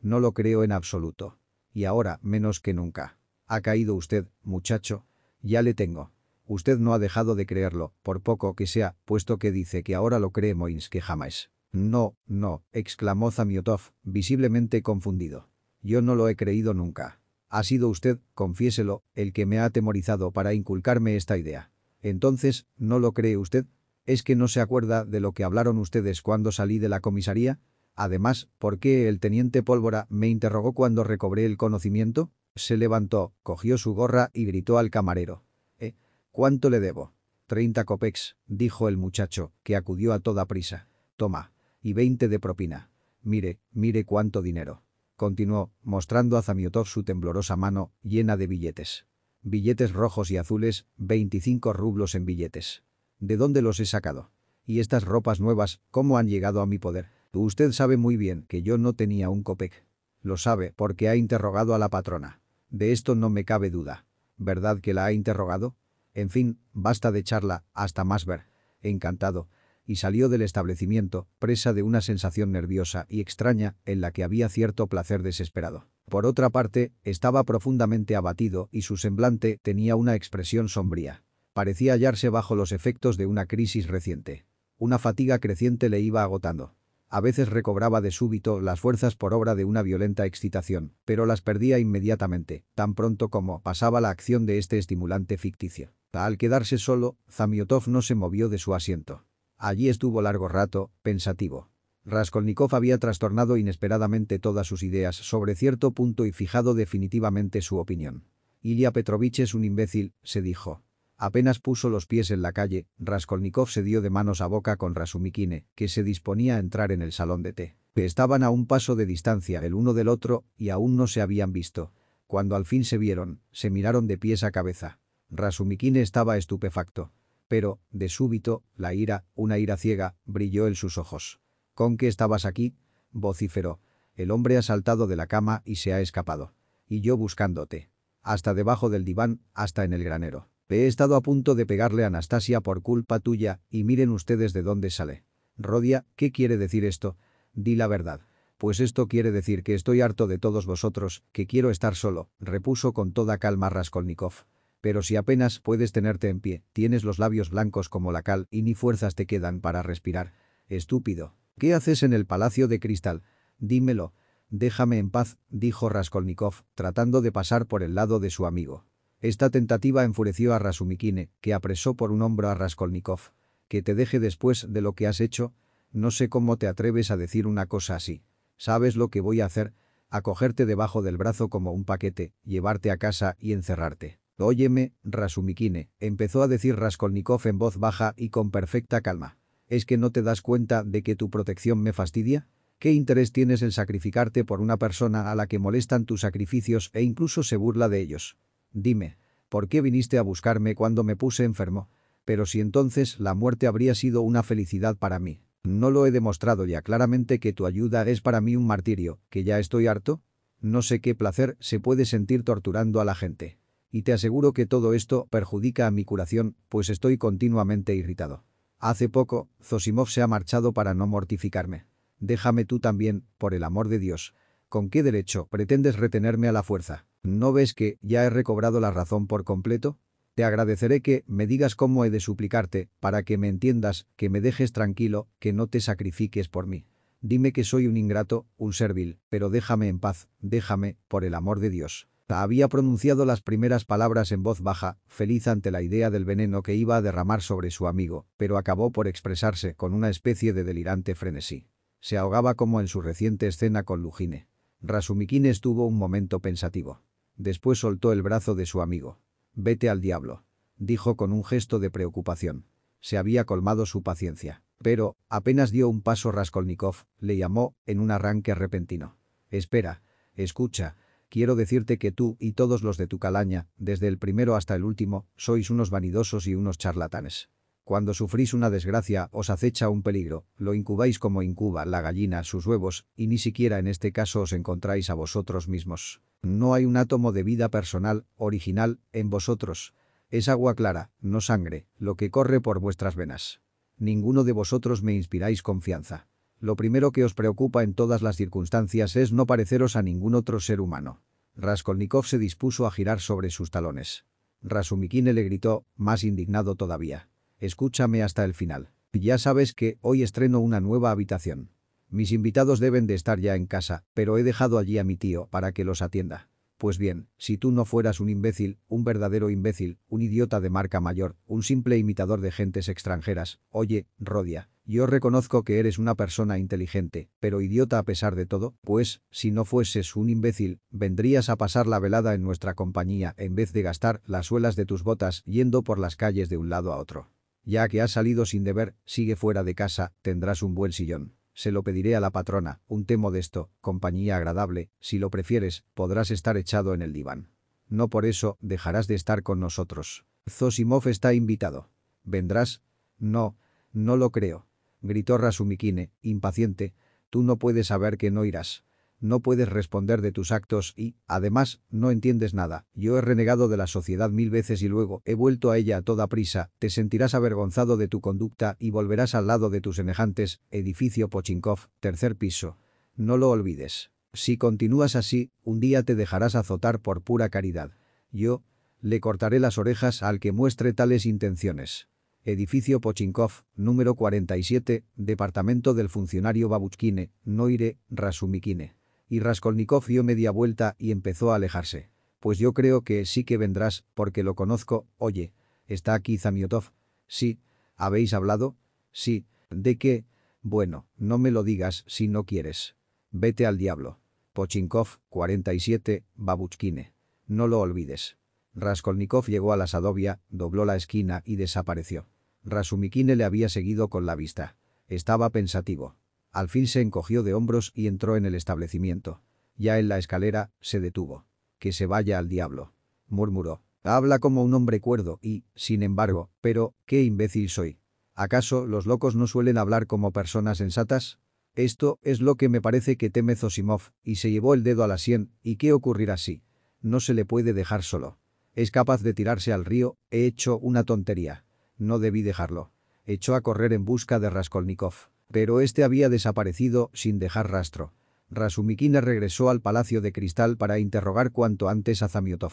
No lo creo en absoluto. Y ahora, menos que nunca. Ha caído usted, muchacho. Ya le tengo. Usted no ha dejado de creerlo, por poco que sea, puesto que dice que ahora lo cree Moins que jamás. No, no, exclamó Zamiotov, visiblemente confundido. Yo no lo he creído nunca. Ha sido usted, confiéselo, el que me ha atemorizado para inculcarme esta idea. Entonces, ¿no lo cree usted? ¿Es que no se acuerda de lo que hablaron ustedes cuando salí de la comisaría? Además, ¿por qué el teniente Pólvora me interrogó cuando recobré el conocimiento? Se levantó, cogió su gorra y gritó al camarero. ¿Eh? ¿Cuánto le debo? Treinta copex, dijo el muchacho, que acudió a toda prisa. Toma. Y veinte de propina. Mire, mire cuánto dinero. Continuó, mostrando a Zamiotov su temblorosa mano, llena de billetes. Billetes rojos y azules, 25 rublos en billetes. ¿De dónde los he sacado? ¿Y estas ropas nuevas, cómo han llegado a mi poder? Usted sabe muy bien que yo no tenía un copec. Lo sabe porque ha interrogado a la patrona. De esto no me cabe duda. ¿Verdad que la ha interrogado? En fin, basta de charla, hasta más ver. Encantado. Y salió del establecimiento, presa de una sensación nerviosa y extraña en la que había cierto placer desesperado. Por otra parte, estaba profundamente abatido y su semblante tenía una expresión sombría. Parecía hallarse bajo los efectos de una crisis reciente. Una fatiga creciente le iba agotando. A veces recobraba de súbito las fuerzas por obra de una violenta excitación, pero las perdía inmediatamente, tan pronto como pasaba la acción de este estimulante ficticio. Al quedarse solo, Zamiotov no se movió de su asiento. Allí estuvo largo rato, pensativo. Raskolnikov había trastornado inesperadamente todas sus ideas sobre cierto punto y fijado definitivamente su opinión. Ilya Petrovich es un imbécil, se dijo. Apenas puso los pies en la calle, Raskolnikov se dio de manos a boca con Rasumikine, que se disponía a entrar en el salón de té. Estaban a un paso de distancia el uno del otro y aún no se habían visto. Cuando al fin se vieron, se miraron de pies a cabeza. Rasumikine estaba estupefacto. Pero, de súbito, la ira, una ira ciega, brilló en sus ojos. ¿Con qué estabas aquí? vociferó. El hombre ha saltado de la cama y se ha escapado. Y yo buscándote. Hasta debajo del diván, hasta en el granero. He estado a punto de pegarle a Anastasia por culpa tuya y miren ustedes de dónde sale. Rodia, ¿qué quiere decir esto? Di la verdad. Pues esto quiere decir que estoy harto de todos vosotros, que quiero estar solo, repuso con toda calma Raskolnikov. Pero si apenas puedes tenerte en pie, tienes los labios blancos como la cal y ni fuerzas te quedan para respirar. Estúpido. ¿Qué haces en el palacio de cristal? Dímelo. Déjame en paz, dijo Raskolnikov, tratando de pasar por el lado de su amigo. Esta tentativa enfureció a Rasumikine, que apresó por un hombro a Raskolnikov. ¿Que te deje después de lo que has hecho? No sé cómo te atreves a decir una cosa así. ¿Sabes lo que voy a hacer? Acogerte debajo del brazo como un paquete, llevarte a casa y encerrarte. Óyeme, Rasumikine, empezó a decir Raskolnikov en voz baja y con perfecta calma. ¿Es que no te das cuenta de que tu protección me fastidia? ¿Qué interés tienes en sacrificarte por una persona a la que molestan tus sacrificios e incluso se burla de ellos? Dime, ¿por qué viniste a buscarme cuando me puse enfermo? Pero si entonces la muerte habría sido una felicidad para mí. ¿No lo he demostrado ya claramente que tu ayuda es para mí un martirio, que ya estoy harto? No sé qué placer se puede sentir torturando a la gente. Y te aseguro que todo esto perjudica a mi curación, pues estoy continuamente irritado. Hace poco, Zosimov se ha marchado para no mortificarme. Déjame tú también, por el amor de Dios. ¿Con qué derecho pretendes retenerme a la fuerza? ¿No ves que ya he recobrado la razón por completo? Te agradeceré que me digas cómo he de suplicarte, para que me entiendas, que me dejes tranquilo, que no te sacrifiques por mí. Dime que soy un ingrato, un servil, pero déjame en paz, déjame, por el amor de Dios. Había pronunciado las primeras palabras en voz baja, feliz ante la idea del veneno que iba a derramar sobre su amigo, pero acabó por expresarse con una especie de delirante frenesí. Se ahogaba como en su reciente escena con Lugine. Rasumikine estuvo un momento pensativo. Después soltó el brazo de su amigo. «Vete al diablo», dijo con un gesto de preocupación. Se había colmado su paciencia. Pero, apenas dio un paso Raskolnikov, le llamó, en un arranque repentino. «Espera, escucha, quiero decirte que tú y todos los de tu calaña, desde el primero hasta el último, sois unos vanidosos y unos charlatanes. Cuando sufrís una desgracia os acecha un peligro, lo incubáis como incuba la gallina sus huevos, y ni siquiera en este caso os encontráis a vosotros mismos. No hay un átomo de vida personal, original, en vosotros. Es agua clara, no sangre, lo que corre por vuestras venas. Ninguno de vosotros me inspiráis confianza. Lo primero que os preocupa en todas las circunstancias es no pareceros a ningún otro ser humano. Raskolnikov se dispuso a girar sobre sus talones. Rasumikine le gritó, más indignado todavía. Escúchame hasta el final. Ya sabes que hoy estreno una nueva habitación. Mis invitados deben de estar ya en casa, pero he dejado allí a mi tío para que los atienda. Pues bien, si tú no fueras un imbécil, un verdadero imbécil, un idiota de marca mayor, un simple imitador de gentes extranjeras, oye, Rodia, yo reconozco que eres una persona inteligente, pero idiota a pesar de todo, pues, si no fueses un imbécil, vendrías a pasar la velada en nuestra compañía en vez de gastar las suelas de tus botas yendo por las calles de un lado a otro. Ya que has salido sin deber, sigue fuera de casa, tendrás un buen sillón. Se lo pediré a la patrona, un té modesto, compañía agradable, si lo prefieres, podrás estar echado en el diván. No por eso dejarás de estar con nosotros. Zosimov está invitado. ¿Vendrás? No, no lo creo. Gritó Rasumikine, impaciente. Tú no puedes saber que no irás. No puedes responder de tus actos y, además, no entiendes nada. Yo he renegado de la sociedad mil veces y luego he vuelto a ella a toda prisa. Te sentirás avergonzado de tu conducta y volverás al lado de tus semejantes. Edificio Pochinkov, tercer piso. No lo olvides. Si continúas así, un día te dejarás azotar por pura caridad. Yo le cortaré las orejas al que muestre tales intenciones. Edificio Pochinkov, número 47, departamento del funcionario Babuchkine, Noire, Rasumikine y Raskolnikov dio media vuelta y empezó a alejarse. Pues yo creo que sí que vendrás, porque lo conozco, oye. ¿Está aquí Zamiotov? Sí. ¿Habéis hablado? Sí. ¿De qué? Bueno, no me lo digas si no quieres. Vete al diablo. Pochinkov, 47, Babuchkine. No lo olvides. Raskolnikov llegó a la Sadovia, dobló la esquina y desapareció. Rasumikine le había seguido con la vista. Estaba pensativo. Al fin se encogió de hombros y entró en el establecimiento. Ya en la escalera, se detuvo. «Que se vaya al diablo», murmuró. «Habla como un hombre cuerdo y, sin embargo, pero, qué imbécil soy. ¿Acaso los locos no suelen hablar como personas sensatas? Esto es lo que me parece que teme Zosimov, y se llevó el dedo a la sien, ¿y qué ocurrirá si? No se le puede dejar solo. Es capaz de tirarse al río, he hecho una tontería. No debí dejarlo. Echó a correr en busca de Raskolnikov. Pero este había desaparecido sin dejar rastro. Rasumikina regresó al Palacio de Cristal para interrogar cuanto antes a Zamiotov.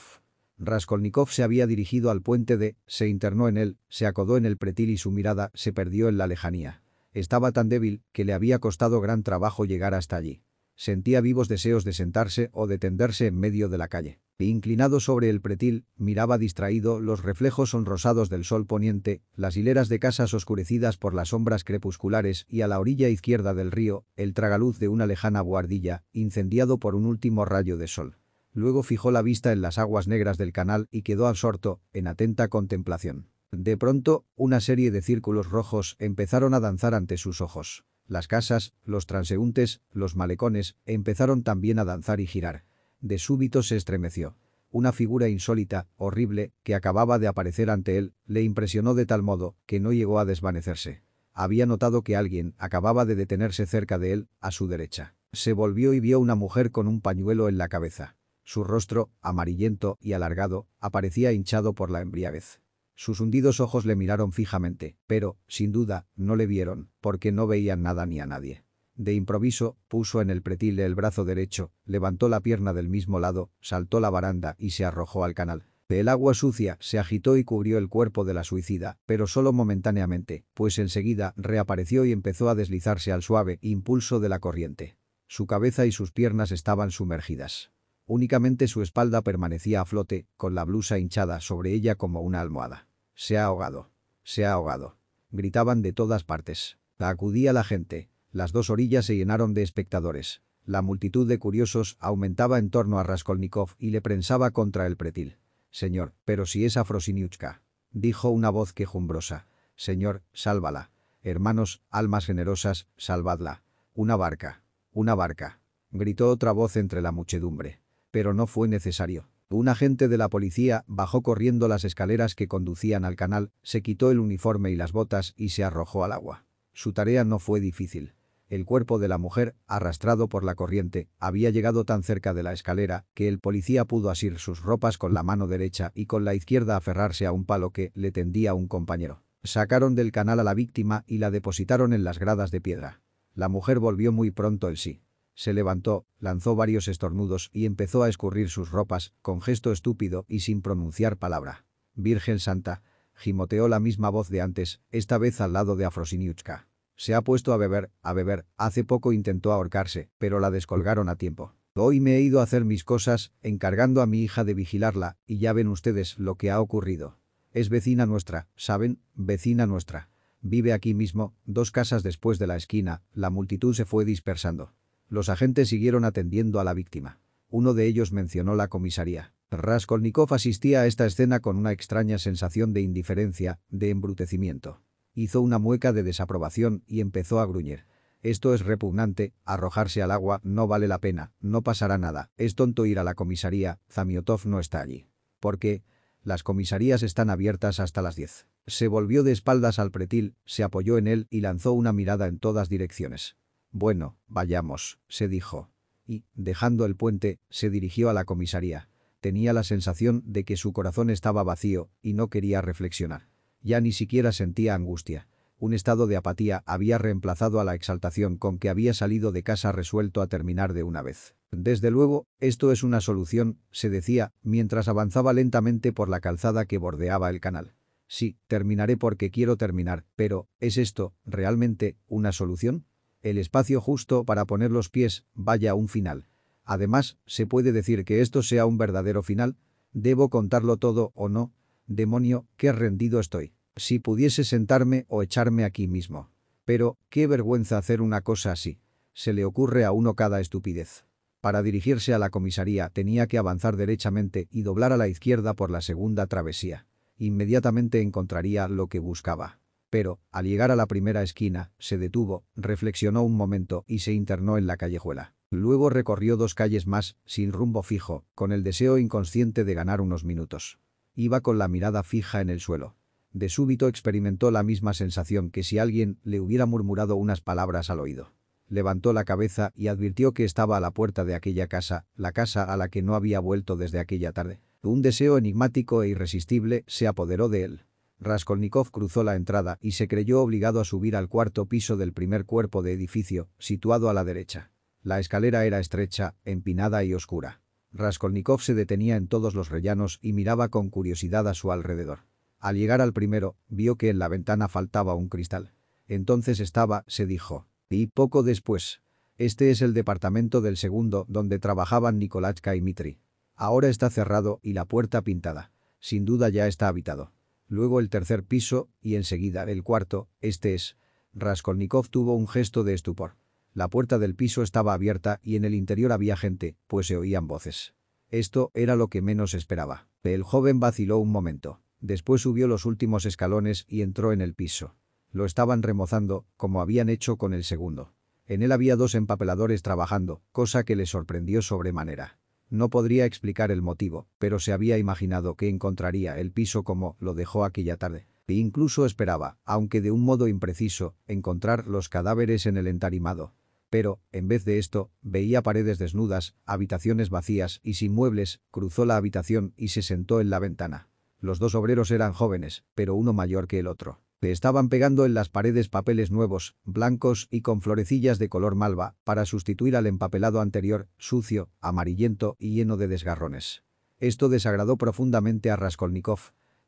Raskolnikov se había dirigido al puente de, se internó en él, se acodó en el pretil y su mirada se perdió en la lejanía. Estaba tan débil que le había costado gran trabajo llegar hasta allí. Sentía vivos deseos de sentarse o de tenderse en medio de la calle. Inclinado sobre el pretil, miraba distraído los reflejos sonrosados del sol poniente, las hileras de casas oscurecidas por las sombras crepusculares y a la orilla izquierda del río, el tragaluz de una lejana buhardilla, incendiado por un último rayo de sol. Luego fijó la vista en las aguas negras del canal y quedó absorto, en atenta contemplación. De pronto, una serie de círculos rojos empezaron a danzar ante sus ojos. Las casas, los transeúntes, los malecones, empezaron también a danzar y girar. De súbito se estremeció. Una figura insólita, horrible, que acababa de aparecer ante él, le impresionó de tal modo que no llegó a desvanecerse. Había notado que alguien acababa de detenerse cerca de él, a su derecha. Se volvió y vio una mujer con un pañuelo en la cabeza. Su rostro, amarillento y alargado, aparecía hinchado por la embriaguez. Sus hundidos ojos le miraron fijamente, pero, sin duda, no le vieron, porque no veían nada ni a nadie. De improviso, puso en el pretil el brazo derecho, levantó la pierna del mismo lado, saltó la baranda y se arrojó al canal. El agua sucia se agitó y cubrió el cuerpo de la suicida, pero solo momentáneamente, pues enseguida reapareció y empezó a deslizarse al suave impulso de la corriente. Su cabeza y sus piernas estaban sumergidas. Únicamente su espalda permanecía a flote, con la blusa hinchada sobre ella como una almohada. Se ha ahogado. Se ha ahogado. Gritaban de todas partes. Acudía la gente. Las dos orillas se llenaron de espectadores. La multitud de curiosos aumentaba en torno a Raskolnikov y le prensaba contra el pretil. «Señor, pero si es Afrosiniuchka», dijo una voz quejumbrosa. «Señor, sálvala. Hermanos, almas generosas, salvadla. Una barca. Una barca», gritó otra voz entre la muchedumbre pero no fue necesario. Un agente de la policía bajó corriendo las escaleras que conducían al canal, se quitó el uniforme y las botas y se arrojó al agua. Su tarea no fue difícil. El cuerpo de la mujer, arrastrado por la corriente, había llegado tan cerca de la escalera que el policía pudo asir sus ropas con la mano derecha y con la izquierda aferrarse a un palo que le tendía un compañero. Sacaron del canal a la víctima y la depositaron en las gradas de piedra. La mujer volvió muy pronto el sí. Se levantó, lanzó varios estornudos y empezó a escurrir sus ropas, con gesto estúpido y sin pronunciar palabra. Virgen Santa, gimoteó la misma voz de antes, esta vez al lado de Afrosiniuchka. Se ha puesto a beber, a beber, hace poco intentó ahorcarse, pero la descolgaron a tiempo. Hoy me he ido a hacer mis cosas, encargando a mi hija de vigilarla, y ya ven ustedes lo que ha ocurrido. Es vecina nuestra, ¿saben? Vecina nuestra. Vive aquí mismo, dos casas después de la esquina, la multitud se fue dispersando. Los agentes siguieron atendiendo a la víctima. Uno de ellos mencionó la comisaría. Raskolnikov asistía a esta escena con una extraña sensación de indiferencia, de embrutecimiento. Hizo una mueca de desaprobación y empezó a gruñir. Esto es repugnante, arrojarse al agua no vale la pena, no pasará nada, es tonto ir a la comisaría, Zamiotov no está allí. ¿Por qué? Las comisarías están abiertas hasta las 10. Se volvió de espaldas al pretil, se apoyó en él y lanzó una mirada en todas direcciones. Bueno, vayamos, se dijo. Y, dejando el puente, se dirigió a la comisaría. Tenía la sensación de que su corazón estaba vacío y no quería reflexionar. Ya ni siquiera sentía angustia. Un estado de apatía había reemplazado a la exaltación con que había salido de casa resuelto a terminar de una vez. Desde luego, esto es una solución, se decía, mientras avanzaba lentamente por la calzada que bordeaba el canal. Sí, terminaré porque quiero terminar, pero, ¿es esto, realmente, una solución? El espacio justo para poner los pies, vaya un final. Además, ¿se puede decir que esto sea un verdadero final? ¿Debo contarlo todo o no? Demonio, qué rendido estoy. Si pudiese sentarme o echarme aquí mismo. Pero, qué vergüenza hacer una cosa así. Se le ocurre a uno cada estupidez. Para dirigirse a la comisaría tenía que avanzar derechamente y doblar a la izquierda por la segunda travesía. Inmediatamente encontraría lo que buscaba. Pero, al llegar a la primera esquina, se detuvo, reflexionó un momento y se internó en la callejuela. Luego recorrió dos calles más, sin rumbo fijo, con el deseo inconsciente de ganar unos minutos. Iba con la mirada fija en el suelo. De súbito experimentó la misma sensación que si alguien le hubiera murmurado unas palabras al oído. Levantó la cabeza y advirtió que estaba a la puerta de aquella casa, la casa a la que no había vuelto desde aquella tarde. Un deseo enigmático e irresistible se apoderó de él. Raskolnikov cruzó la entrada y se creyó obligado a subir al cuarto piso del primer cuerpo de edificio, situado a la derecha. La escalera era estrecha, empinada y oscura. Raskolnikov se detenía en todos los rellanos y miraba con curiosidad a su alrededor. Al llegar al primero, vio que en la ventana faltaba un cristal. Entonces estaba, se dijo. Y poco después. Este es el departamento del segundo donde trabajaban Nikolachka y Mitri. Ahora está cerrado y la puerta pintada. Sin duda ya está habitado. Luego el tercer piso y enseguida el cuarto, este es. Raskolnikov tuvo un gesto de estupor. La puerta del piso estaba abierta y en el interior había gente, pues se oían voces. Esto era lo que menos esperaba. El joven vaciló un momento. Después subió los últimos escalones y entró en el piso. Lo estaban remozando, como habían hecho con el segundo. En él había dos empapeladores trabajando, cosa que le sorprendió sobremanera. No podría explicar el motivo, pero se había imaginado que encontraría el piso como lo dejó aquella tarde. E incluso esperaba, aunque de un modo impreciso, encontrar los cadáveres en el entarimado. Pero, en vez de esto, veía paredes desnudas, habitaciones vacías y sin muebles, cruzó la habitación y se sentó en la ventana. Los dos obreros eran jóvenes, pero uno mayor que el otro. Estaban pegando en las paredes papeles nuevos, blancos y con florecillas de color malva, para sustituir al empapelado anterior, sucio, amarillento y lleno de desgarrones. Esto desagradó profundamente a Raskolnikov.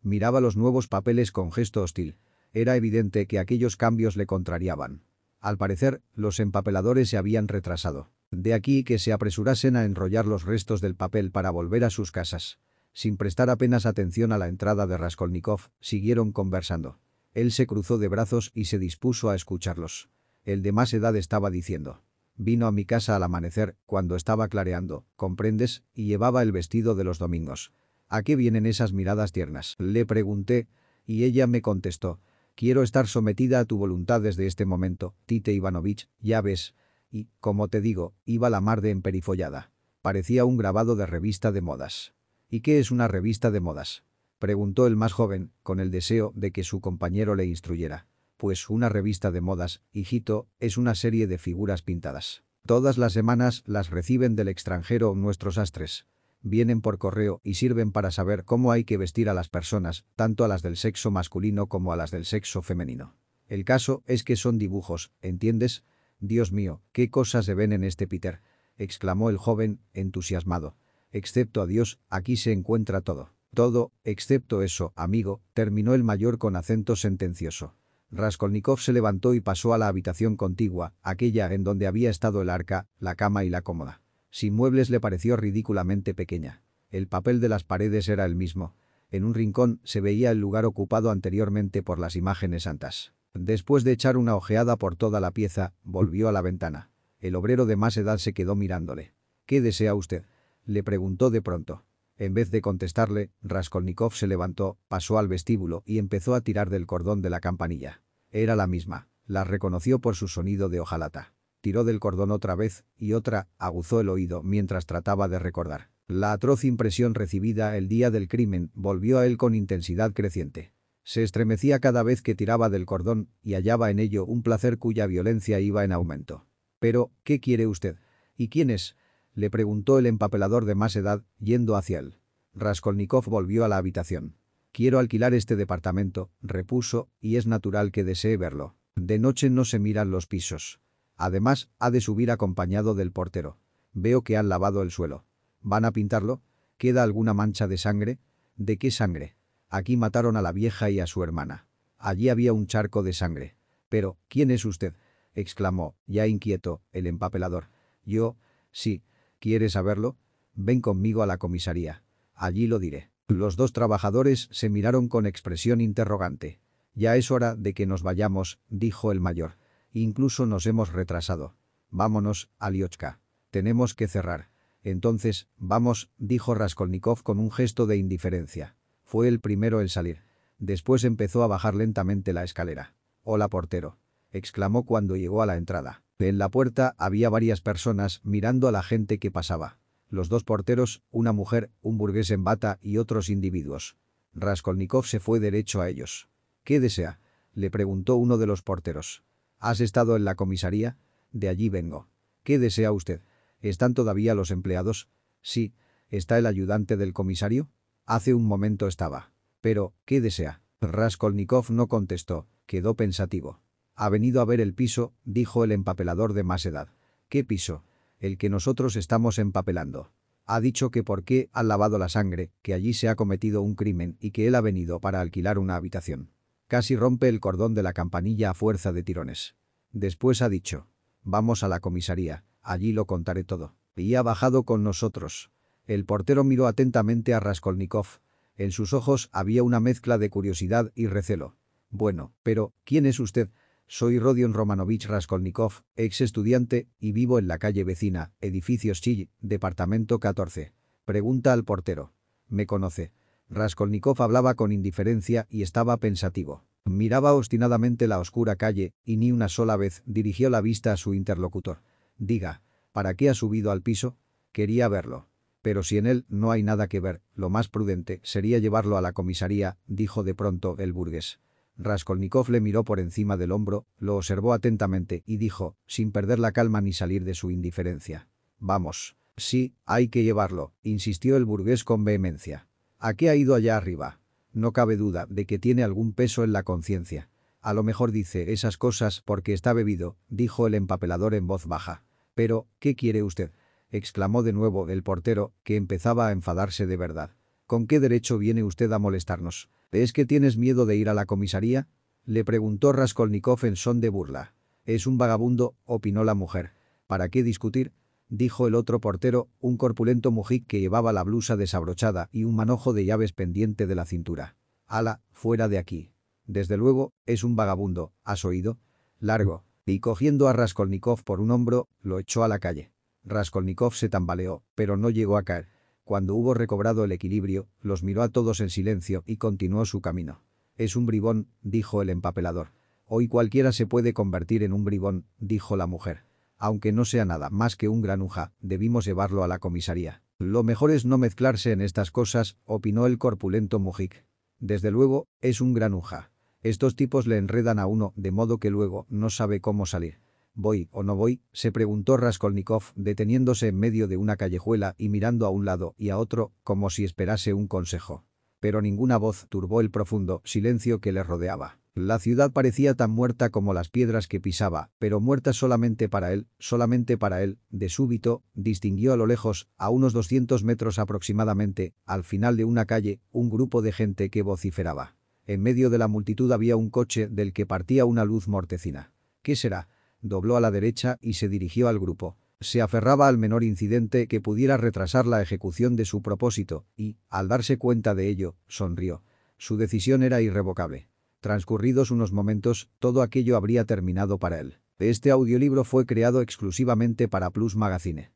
Miraba los nuevos papeles con gesto hostil. Era evidente que aquellos cambios le contrariaban. Al parecer, los empapeladores se habían retrasado. De aquí que se apresurasen a enrollar los restos del papel para volver a sus casas. Sin prestar apenas atención a la entrada de Raskolnikov, siguieron conversando. Él se cruzó de brazos y se dispuso a escucharlos. El de más edad estaba diciendo. Vino a mi casa al amanecer, cuando estaba clareando, ¿comprendes? Y llevaba el vestido de los domingos. ¿A qué vienen esas miradas tiernas? Le pregunté, y ella me contestó. Quiero estar sometida a tu voluntad desde este momento, Tite Ivanovich, ya ves. Y, como te digo, iba la mar de emperifollada. Parecía un grabado de revista de modas. ¿Y qué es una revista de modas? Preguntó el más joven, con el deseo de que su compañero le instruyera. Pues una revista de modas, hijito, es una serie de figuras pintadas. Todas las semanas las reciben del extranjero nuestros astres vienen por correo y sirven para saber cómo hay que vestir a las personas, tanto a las del sexo masculino como a las del sexo femenino. El caso es que son dibujos, ¿entiendes? Dios mío, qué cosas se ven en este Peter, exclamó el joven, entusiasmado. Excepto a Dios, aquí se encuentra todo. Todo, excepto eso, amigo, terminó el mayor con acento sentencioso. Raskolnikov se levantó y pasó a la habitación contigua, aquella en donde había estado el arca, la cama y la cómoda. Sin muebles le pareció ridículamente pequeña. El papel de las paredes era el mismo. En un rincón se veía el lugar ocupado anteriormente por las imágenes santas. Después de echar una ojeada por toda la pieza, volvió a la ventana. El obrero de más edad se quedó mirándole. ¿Qué desea usted? Le preguntó de pronto. En vez de contestarle, Raskolnikov se levantó, pasó al vestíbulo y empezó a tirar del cordón de la campanilla. Era la misma. La reconoció por su sonido de hojalata. Tiró del cordón otra vez, y otra, aguzó el oído mientras trataba de recordar. La atroz impresión recibida el día del crimen volvió a él con intensidad creciente. Se estremecía cada vez que tiraba del cordón y hallaba en ello un placer cuya violencia iba en aumento. «Pero, ¿qué quiere usted? ¿Y quién es?» Le preguntó el empapelador de más edad, yendo hacia él. Raskolnikov volvió a la habitación. «Quiero alquilar este departamento», repuso, y es natural que desee verlo. De noche no se miran los pisos. Además, ha de subir acompañado del portero. Veo que han lavado el suelo. ¿Van a pintarlo? ¿Queda alguna mancha de sangre? ¿De qué sangre? Aquí mataron a la vieja y a su hermana. Allí había un charco de sangre. Pero, ¿quién es usted? exclamó, ya inquieto, el empapelador. Yo, sí. ¿Quieres saberlo? Ven conmigo a la comisaría. Allí lo diré. Los dos trabajadores se miraron con expresión interrogante. Ya es hora de que nos vayamos, dijo el mayor. Incluso nos hemos retrasado. Vámonos, Aliochka. Tenemos que cerrar. Entonces, vamos, dijo Raskolnikov con un gesto de indiferencia. Fue el primero en salir. Después empezó a bajar lentamente la escalera. «Hola, portero», exclamó cuando llegó a la entrada. En la puerta había varias personas mirando a la gente que pasaba. Los dos porteros, una mujer, un burgués en bata y otros individuos. Raskolnikov se fue derecho a ellos. «¿Qué desea?» le preguntó uno de los porteros. ¿Has estado en la comisaría? De allí vengo. ¿Qué desea usted? ¿Están todavía los empleados? Sí. ¿Está el ayudante del comisario? Hace un momento estaba. Pero, ¿qué desea? Raskolnikov no contestó, quedó pensativo. Ha venido a ver el piso, dijo el empapelador de más edad. ¿Qué piso? El que nosotros estamos empapelando. Ha dicho que por qué ha lavado la sangre, que allí se ha cometido un crimen y que él ha venido para alquilar una habitación. Casi rompe el cordón de la campanilla a fuerza de tirones. Después ha dicho, vamos a la comisaría, allí lo contaré todo. Y ha bajado con nosotros. El portero miró atentamente a Raskolnikov. En sus ojos había una mezcla de curiosidad y recelo. Bueno, pero, ¿quién es usted? Soy Rodion Romanovich Raskolnikov, ex estudiante, y vivo en la calle vecina, edificios Chill, departamento 14. Pregunta al portero. Me conoce. Raskolnikov hablaba con indiferencia y estaba pensativo. Miraba obstinadamente la oscura calle y ni una sola vez dirigió la vista a su interlocutor. Diga, ¿para qué ha subido al piso? Quería verlo. Pero si en él no hay nada que ver, lo más prudente sería llevarlo a la comisaría, dijo de pronto el burgués. Raskolnikov le miró por encima del hombro, lo observó atentamente y dijo, sin perder la calma ni salir de su indiferencia. «Vamos. Sí, hay que llevarlo», insistió el burgués con vehemencia. «¿A qué ha ido allá arriba? No cabe duda de que tiene algún peso en la conciencia. A lo mejor dice esas cosas porque está bebido», dijo el empapelador en voz baja. «Pero, ¿qué quiere usted?» exclamó de nuevo el portero, que empezaba a enfadarse de verdad. ¿Con qué derecho viene usted a molestarnos? ¿Es que tienes miedo de ir a la comisaría? Le preguntó Raskolnikov en son de burla. Es un vagabundo, opinó la mujer. ¿Para qué discutir? Dijo el otro portero, un corpulento mujik que llevaba la blusa desabrochada y un manojo de llaves pendiente de la cintura. Ala, fuera de aquí. Desde luego, es un vagabundo, ¿has oído? Largo. Y cogiendo a Raskolnikov por un hombro, lo echó a la calle. Raskolnikov se tambaleó, pero no llegó a caer. Cuando hubo recobrado el equilibrio, los miró a todos en silencio y continuó su camino. «Es un bribón», dijo el empapelador. «Hoy cualquiera se puede convertir en un bribón», dijo la mujer. «Aunque no sea nada más que un granuja, debimos llevarlo a la comisaría». «Lo mejor es no mezclarse en estas cosas», opinó el corpulento Mujik. «Desde luego, es un granuja. Estos tipos le enredan a uno de modo que luego no sabe cómo salir». ¿Voy o no voy? se preguntó Raskolnikov, deteniéndose en medio de una callejuela y mirando a un lado y a otro, como si esperase un consejo. Pero ninguna voz turbó el profundo silencio que le rodeaba. La ciudad parecía tan muerta como las piedras que pisaba, pero muerta solamente para él, solamente para él, de súbito, distinguió a lo lejos, a unos 200 metros aproximadamente, al final de una calle, un grupo de gente que vociferaba. En medio de la multitud había un coche del que partía una luz mortecina. ¿Qué será? Dobló a la derecha y se dirigió al grupo. Se aferraba al menor incidente que pudiera retrasar la ejecución de su propósito y, al darse cuenta de ello, sonrió. Su decisión era irrevocable. Transcurridos unos momentos, todo aquello habría terminado para él. Este audiolibro fue creado exclusivamente para Plus Magazine.